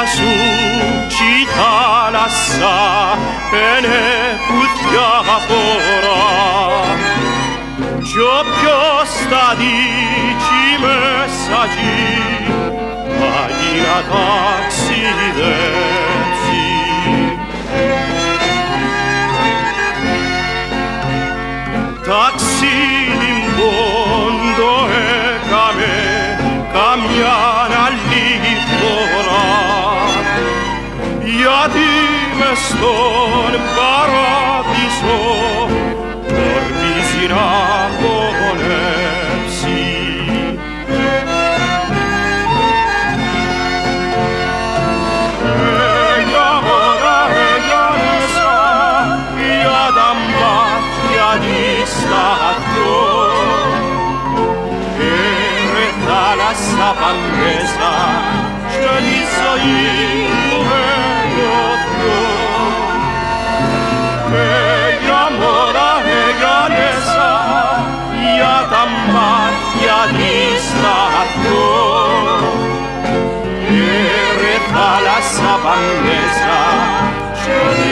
숨지다 났사 베네 붙여보라 좁혀 싸디 짐을 싸지 아니나 닥시대지 닥시님 본도에 가에 감야 στον παράδεισο ορμίζει να χωνέψει. Έγια έγια για τα μάτια της Έρε 사방에서 주님